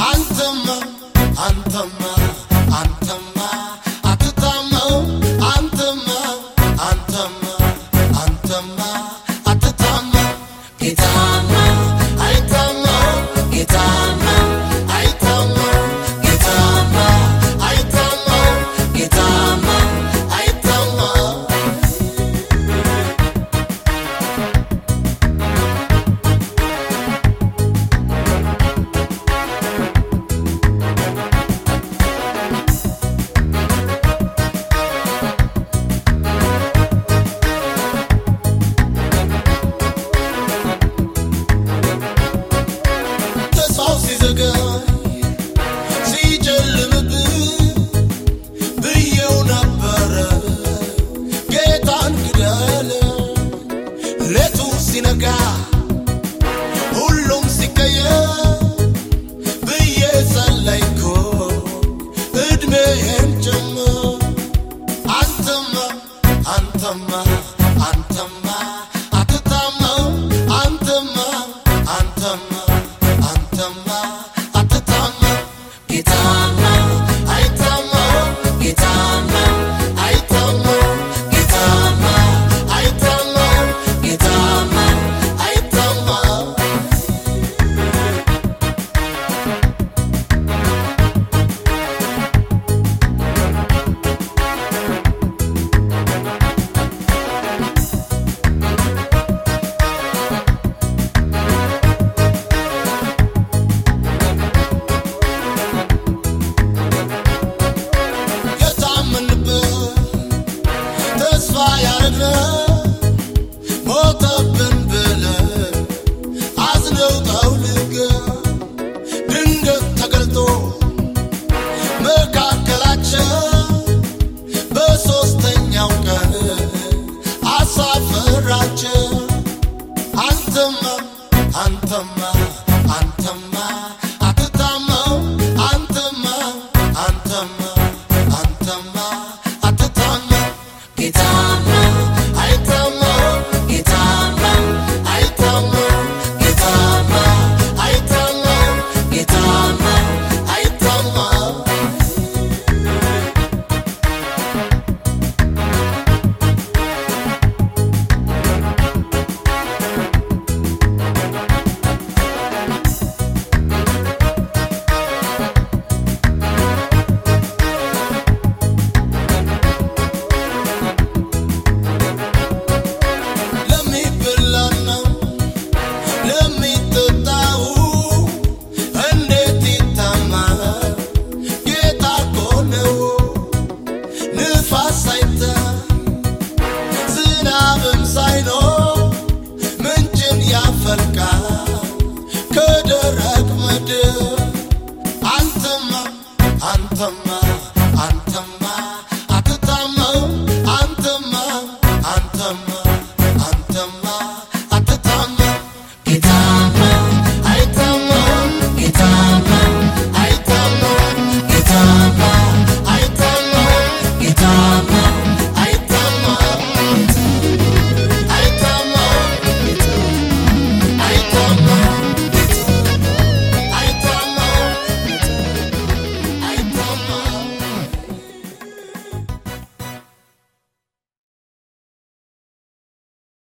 Anthem, anthem. ሌቱ ሲነጋ ሁሉም ሲቀየር ብዬ ጸለይኩ። እድሜዬን ጭምር አንተማ አንተማ አንተማ አትታመም። አንተማ አንተማ። love.